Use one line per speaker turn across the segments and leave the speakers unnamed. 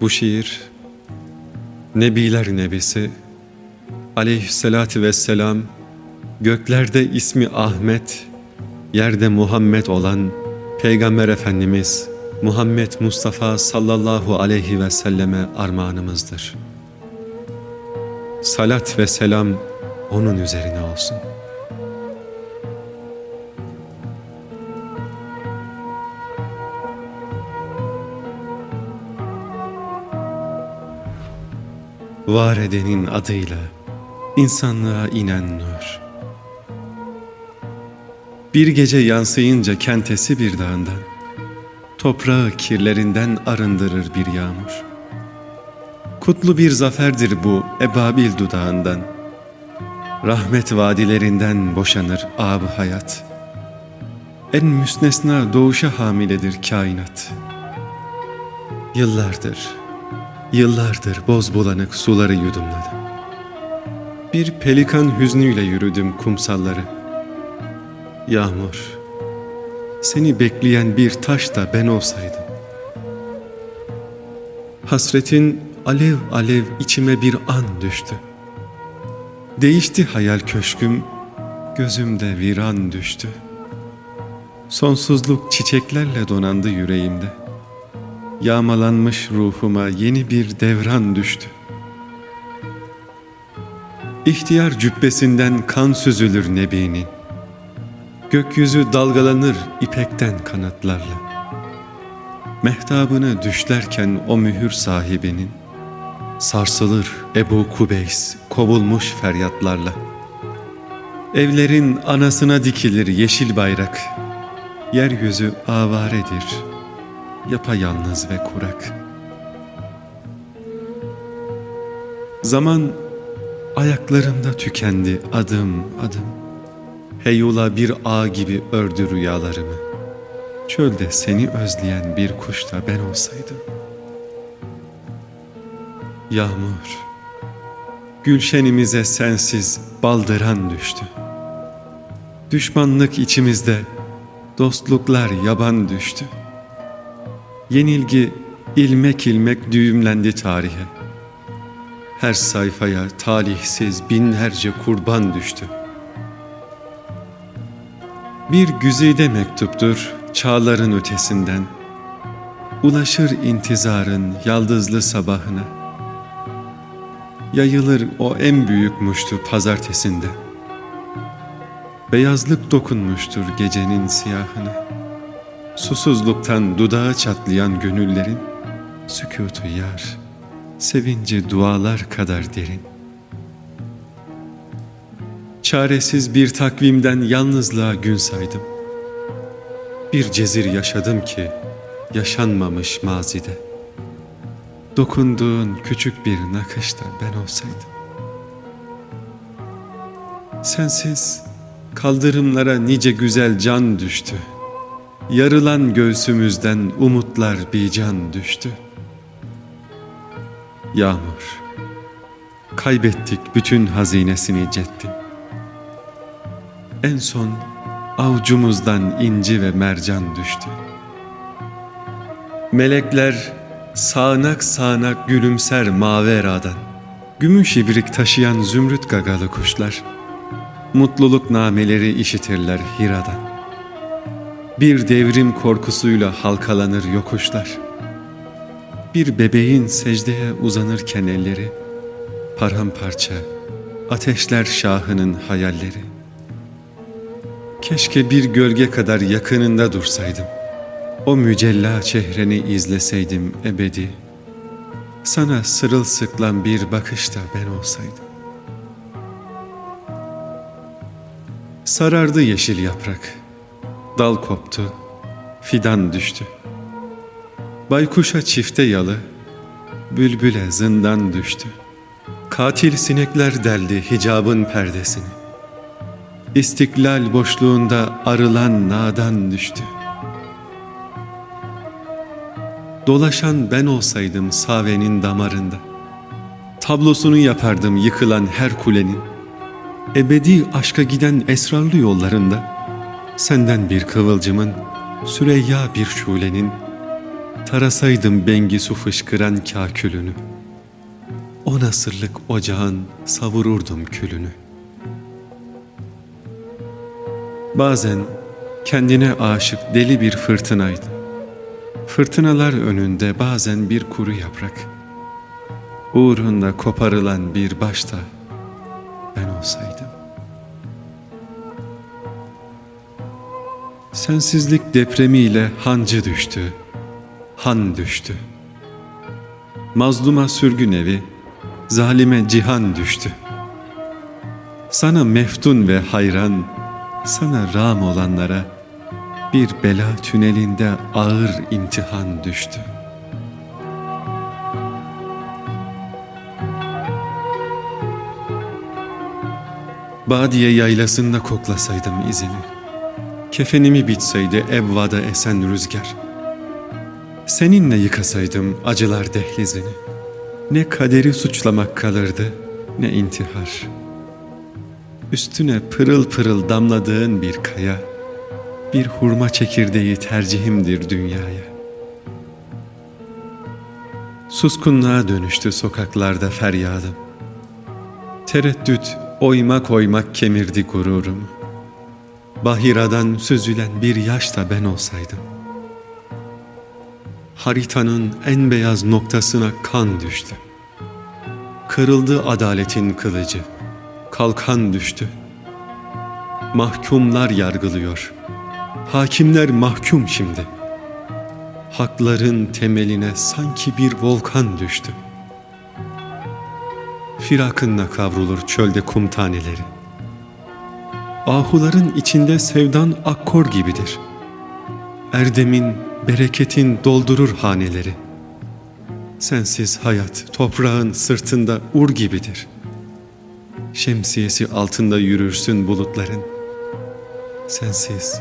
Bu şiir Nebiler Nebisi Aleyhisselatü Vesselam göklerde ismi Ahmet, yerde Muhammed olan Peygamber Efendimiz Muhammed Mustafa sallallahu aleyhi ve selleme armağanımızdır. Salat ve selam onun üzerine olsun. Var edenin adıyla insanlığa inen nur. Bir gece yansıyınca kentesi bir dağından, toprağı kirlerinden arındırır bir yağmur. Kutlu bir zaferdir bu ebabil dudağından, rahmet vadilerinden boşanır ab hayat. En müsnesna doğuşa hamiledir kainat. Yıllardır, yıllardır boz bulanık suları yudumladım. Bir pelikan hüznüyle yürüdüm kumsalları. Yağmur, seni bekleyen bir taş da ben olsaydım. Hasretin alev alev içime bir an düştü. Değişti hayal köşküm, gözümde viran düştü. Sonsuzluk çiçeklerle donandı yüreğimde. Yağmalanmış ruhuma yeni bir devran düştü. İhtiyar cübbesinden kan süzülür nebinin. Gökyüzü dalgalanır ipekten kanatlarla. Mehtabını düşlerken o mühür sahibinin, Sarsılır Ebu Kubeys kovulmuş feryatlarla. Evlerin anasına dikilir yeşil bayrak. Yeryüzü avaredir, yapayalnız ve kurak. Zaman ayaklarımda tükendi adım adım. Heyula bir ağ gibi ördü rüyalarımı. Çölde seni özleyen bir kuş da ben olsaydım. Yağmur, gülşenimize sensiz baldıran düştü. Düşmanlık içimizde, dostluklar yaban düştü. Yenilgi ilmek ilmek düğümlendi tarihe. Her sayfaya talihsiz binlerce kurban düştü. Bir güzide mektuptur çağların ötesinden. Ulaşır intizarın yaldızlı sabahına. Yayılır o en büyük muştu pazartesinde. Beyazlık dokunmuştur gecenin siyahına. Susuzluktan dudağı çatlayan gönüllerin sükutu yar, sevinci dualar kadar derin. Çaresiz bir takvimden yalnızlığa gün saydım. Bir cezir yaşadım ki yaşanmamış mazide. Dokunduğun küçük bir nakışta ben olsaydım. Sensiz kaldırımlara nice güzel can düştü. Yarılan göğsümüzden umutlar bir can düştü. Yağmur, kaybettik bütün hazinesini ceddin. En son avucumuzdan inci ve mercan düştü. Melekler sağanak sağanak gülümser maveradan. Gümüş ibrik taşıyan zümrüt gagalı kuşlar. Mutluluk nameleri işitirler hiradan. Bir devrim korkusuyla halkalanır yokuşlar. Bir bebeğin secdeye uzanırken elleri, paramparça, ateşler şahının hayalleri. Keşke bir gölge kadar yakınında dursaydım. O mücella çehreni izleseydim ebedi. Sana sırılsıklan bir bakışta ben olsaydım. Sarardı yeşil yaprak. Dal koptu, fidan düştü. Baykuşa çifte yalı, bülbüle zindan düştü. Katil sinekler deldi hicabın perdesini. İstiklal boşluğunda arılan nadan düştü. Dolaşan ben olsaydım Save'nin damarında. Tablosunu yapardım yıkılan her kulenin. Ebedi aşka giden esrarlı yollarında. Senden bir kıvılcımın, Süreyya bir şulenin, Tarasaydım bengi su fışkıran kakülünü. O nasırlık ocağın savururdum külünü. Bazen kendine aşık deli bir fırtınaydı. Fırtınalar önünde bazen bir kuru yaprak. Uğrunda koparılan bir başta ben olsaydım. Sensizlik depremiyle hancı düştü, han düştü. Mazluma sürgün evi, zalime cihan düştü. Sana meftun ve hayran, sana ram olanlara bir bela tünelinde ağır imtihan düştü. Badiye yaylasında koklasaydım izini, kefenimi bitseydi evvada esen rüzgar, seninle yıkasaydım acılar dehlizini, ne kaderi suçlamak kalırdı ne intihar. Üstüne pırıl pırıl damladığın bir kaya, bir hurma çekirdeği tercihimdir dünyaya. Suskunluğa dönüştü sokaklarda feryadım. Tereddüt oymak oymak kemirdi gururumu. Bahiradan süzülen bir yaş da ben olsaydım. Haritanın en beyaz noktasına kan düştü. Kırıldı adaletin kılıcı, kalkan düştü. Mahkumlar yargılıyor.'' Hakimler mahkum şimdi. Hakların temeline sanki bir volkan düştü. Firakınla kavrulur çölde kum taneleri. Ahuların içinde sevdan akkor gibidir. Erdemin, bereketin doldurur haneleri. Sensiz hayat toprağın sırtında ur gibidir. Şemsiyesi altında yürürsün bulutların. Sensiz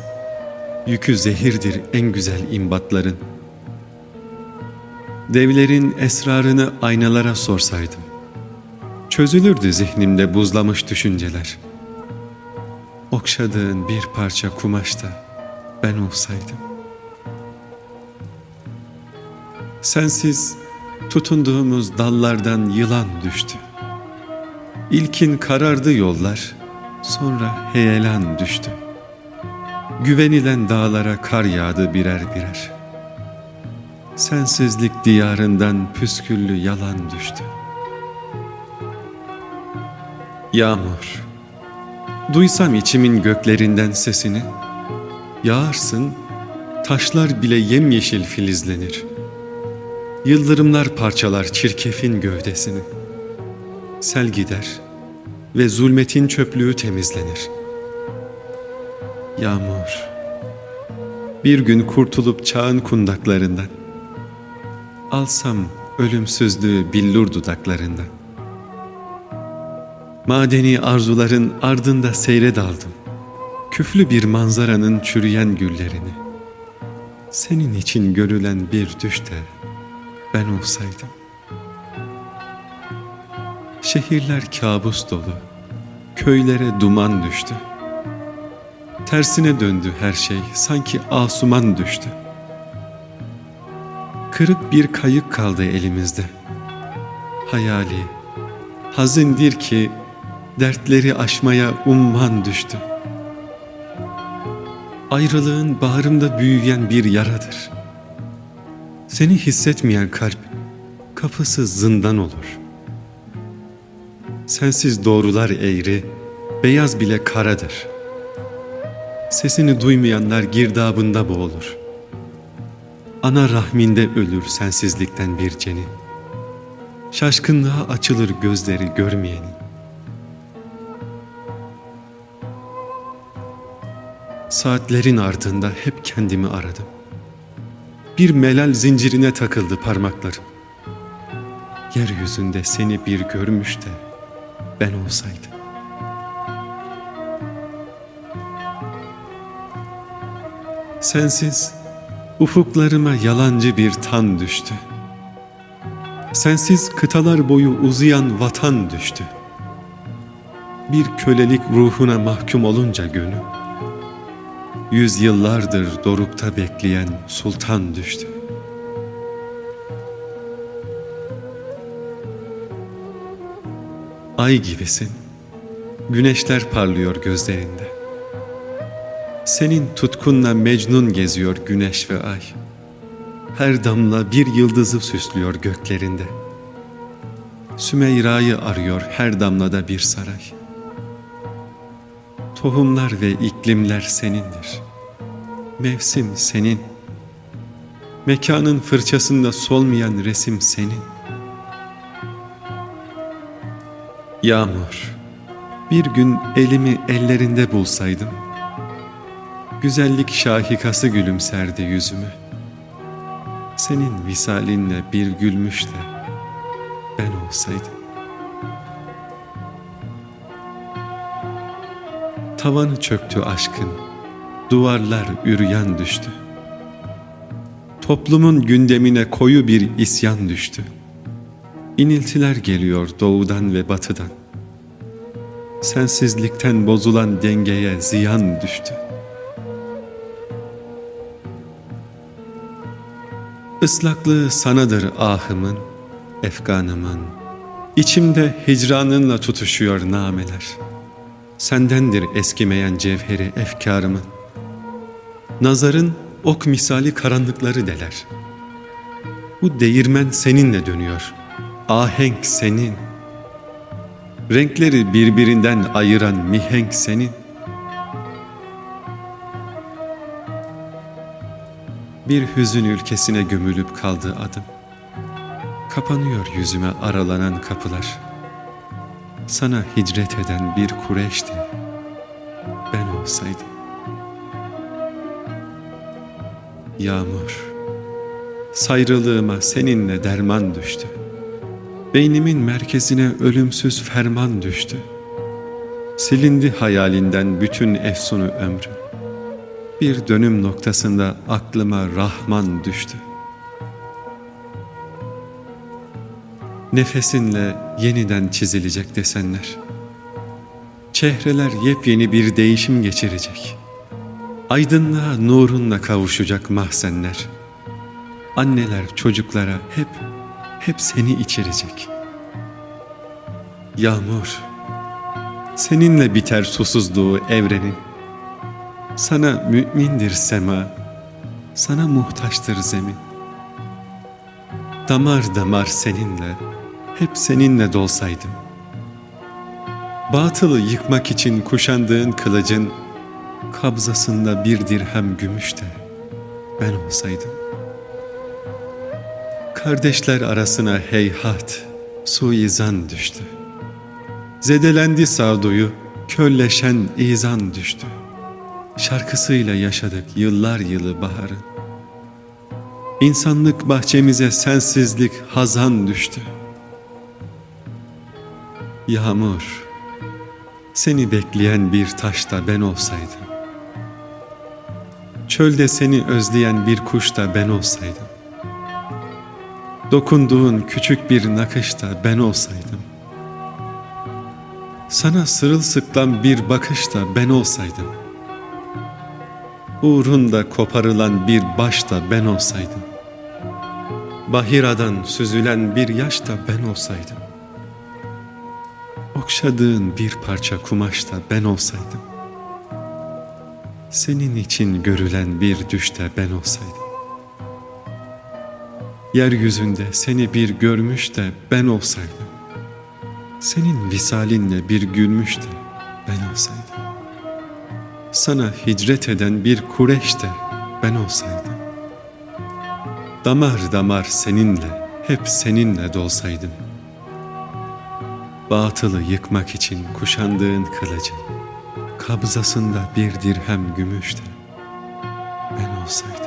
Yükü zehirdir en güzel imbatların. Devlerin esrarını aynalara sorsaydım. Çözülürdü zihnimde buzlamış düşünceler. Okşadığın bir parça kumaşta ben olsaydım. Sensiz tutunduğumuz dallardan yılan düştü. İlkin karardı yollar, sonra heyelan düştü. Güvenilen dağlara kar yağdı birer birer. Sensizlik diyarından püsküllü yalan düştü. Yağmur, duysam içimin göklerinden sesini, yağarsın, taşlar bile yemyeşil filizlenir. Yıldırımlar parçalar çirkefin gövdesini. Sel gider ve zulmetin çöplüğü temizlenir.'' Yağmur Bir gün kurtulup çağın kundaklarından Alsam ölümsüzlüğü billur dudaklarından Madeni arzuların ardında seyre daldım Küflü bir manzaranın çürüyen güllerini Senin için görülen bir düşte ben olsaydım Şehirler kabus dolu Köylere duman düştü Tersine döndü her şey, sanki asuman düştü. Kırık bir kayık kaldı elimizde. Hayali, hazindir ki dertleri aşmaya umman düştü. Ayrılığın bağrımda büyüyen bir yaradır. Seni hissetmeyen kalp kapısı zindan olur. Sensiz doğrular eğri, beyaz bile karadır.'' Sesini duymayanlar girdabında boğulur. Ana rahminde ölür sensizlikten bir cenin. Şaşkınlığa açılır gözleri görmeyenin. Saatlerin ardında hep kendimi aradım. Bir melal zincirine takıldı parmaklarım. Yeryüzünde seni bir görmüş de ben olsaydım. Sensiz ufuklarıma yalancı bir tan düştü. Sensiz kıtalar boyu uzayan vatan düştü. Bir kölelik ruhuna mahkum olunca gönül, Yüzyıllardır dorukta bekleyen sultan düştü. Ay gibisin. Güneşler parlıyor gözlerinde. Senin tutkunla mecnun geziyor güneş ve ay. Her damla bir yıldızı süslüyor göklerinde. Sümeyra'yı arıyor her damlada bir saray. Tohumlar ve iklimler senindir. Mevsim senin. Mekanın fırçasında solmayan resim senin. Yağmur, bir gün elimi ellerinde bulsaydım, Güzellik şahikası gülümserdi yüzüme. Senin visalinle bir gülmüş de ben olsaydım. Tavanı çöktü aşkın, duvarlar üryan düştü. Toplumun gündemine koyu bir isyan düştü. İniltiler geliyor doğudan ve batıdan. Sensizlikten bozulan dengeye ziyan düştü. Islaklığı sanadır ahımın, efganımın. İçimde hicranınla tutuşuyor nameler. Sendendir eskimeyen cevheri efkarımın. Nazarın ok misali karanlıkları deler. Bu değirmen seninle dönüyor. Ahenk senin. Renkleri birbirinden ayıran mihenk senin. Bir hüzün ülkesine gömülüp kaldı adım. Kapanıyor yüzüme aralanan kapılar. Sana hicret eden bir Kureş'ti. Ben olsaydım. Yağmur, sayrılığıma seninle derman düştü. Beynimin merkezine ölümsüz ferman düştü. Silindi hayalinden bütün efsunu ömrüm. Bir dönüm noktasında aklıma Rahman düştü. Nefesinle yeniden çizilecek desenler. Çehreler yepyeni bir değişim geçirecek. Aydınlığa nurunla kavuşacak mahzenler. Anneler çocuklara hep, hep seni içirecek. Yağmur, seninle biter susuzluğu evrenin. Sana mümindir sema, sana muhtaçtır zemin. Damar damar seninle, hep seninle dolsaydım. Batılı yıkmak için kuşandığın kılıcın, kabzasında bir dirhem gümüş de ben olsaydım. Kardeşler arasına heyhat, suizan düştü. Zedelendi sağduyu, kölleşen izan düştü.'' Şarkısıyla yaşadık yıllar yılı baharın. İnsanlık bahçemize sensizlik hazan düştü. Yağmur, seni bekleyen bir taşta ben olsaydım. Çölde seni özleyen bir kuş da ben olsaydım. Dokunduğun küçük bir nakışta ben olsaydım. Sana sırılsıklam bir bakışta ben olsaydım uğrunda koparılan bir baş da ben olsaydım. Bahiradan süzülen bir yaş da ben olsaydım. Okşadığın bir parça kumaş da ben olsaydım. Senin için görülen bir düşte ben olsaydım. Yeryüzünde seni bir görmüş de ben olsaydım. Senin visalinle bir gülmüş de ben olsaydım sana hicret eden bir Kureş de ben olsaydım. Damar damar seninle, hep seninle dolsaydım. Batılı yıkmak için kuşandığın kılıcın, kabzasında bir dirhem gümüş de ben olsaydım.